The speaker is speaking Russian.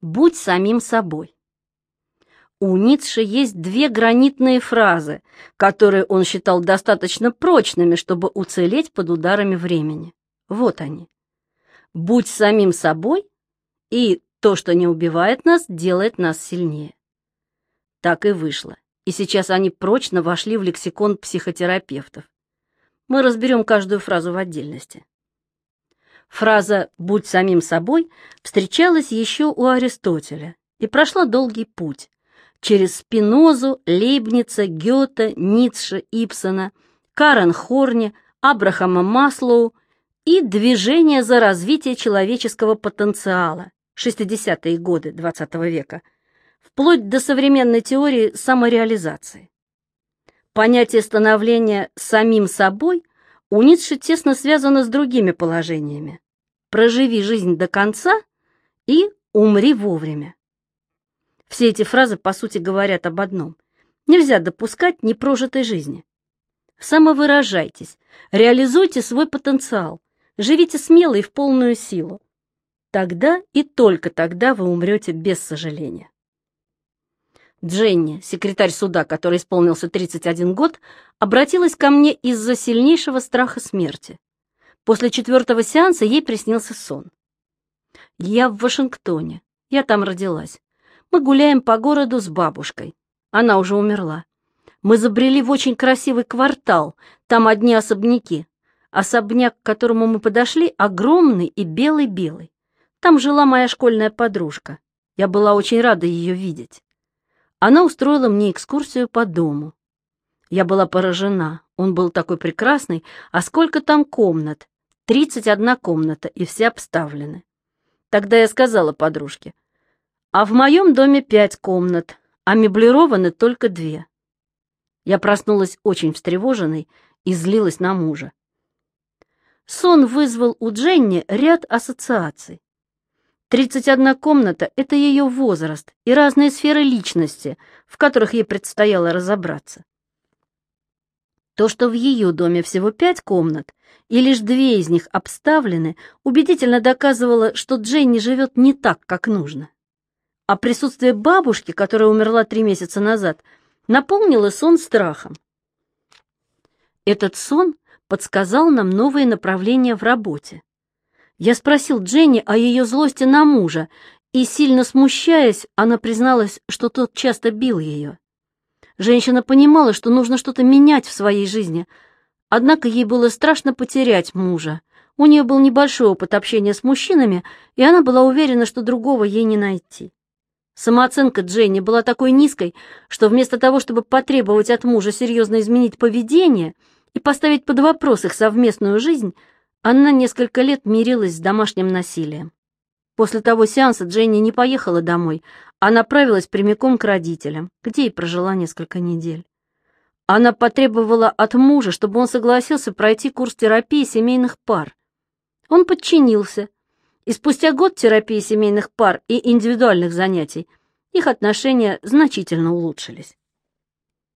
«Будь самим собой». У Ницше есть две гранитные фразы, которые он считал достаточно прочными, чтобы уцелеть под ударами времени. Вот они. «Будь самим собой» и «То, что не убивает нас, делает нас сильнее». Так и вышло, и сейчас они прочно вошли в лексикон психотерапевтов. Мы разберем каждую фразу в отдельности. Фраза «будь самим собой» встречалась еще у Аристотеля и прошла долгий путь через Спинозу, Лейбница, Гёте, Ницше, Ипсона, Карен Хорни, Абрахама Маслоу и движение за развитие человеческого потенциала 60-е годы XX -го века, вплоть до современной теории самореализации. Понятие становления самим собой у Ницше тесно связано с другими положениями. «Проживи жизнь до конца» и «умри вовремя». Все эти фразы, по сути, говорят об одном. Нельзя допускать непрожитой жизни. Самовыражайтесь, реализуйте свой потенциал, живите смело и в полную силу. Тогда и только тогда вы умрете без сожаления. Дженни, секретарь суда, который исполнился 31 год, обратилась ко мне из-за сильнейшего страха смерти. После четвертого сеанса ей приснился сон. Я в Вашингтоне. Я там родилась. Мы гуляем по городу с бабушкой. Она уже умерла. Мы забрели в очень красивый квартал. Там одни особняки. Особняк, к которому мы подошли, огромный и белый-белый. Там жила моя школьная подружка. Я была очень рада ее видеть. Она устроила мне экскурсию по дому. Я была поражена. Он был такой прекрасный. А сколько там комнат? Тридцать одна комната, и все обставлены. Тогда я сказала подружке, а в моем доме пять комнат, а меблированы только две. Я проснулась очень встревоженной и злилась на мужа. Сон вызвал у Дженни ряд ассоциаций. Тридцать одна комната — это ее возраст и разные сферы личности, в которых ей предстояло разобраться. То, что в ее доме всего пять комнат, и лишь две из них обставлены, убедительно доказывало, что Дженни живет не так, как нужно. А присутствие бабушки, которая умерла три месяца назад, наполнило сон страхом. Этот сон подсказал нам новые направления в работе. Я спросил Дженни о ее злости на мужа, и, сильно смущаясь, она призналась, что тот часто бил ее. Женщина понимала, что нужно что-то менять в своей жизни, однако ей было страшно потерять мужа. У нее был небольшой опыт общения с мужчинами, и она была уверена, что другого ей не найти. Самооценка Дженни была такой низкой, что вместо того, чтобы потребовать от мужа серьезно изменить поведение и поставить под вопрос их совместную жизнь, она несколько лет мирилась с домашним насилием. После того сеанса Дженни не поехала домой, а направилась прямиком к родителям, где и прожила несколько недель. Она потребовала от мужа, чтобы он согласился пройти курс терапии семейных пар. Он подчинился, и спустя год терапии семейных пар и индивидуальных занятий их отношения значительно улучшились.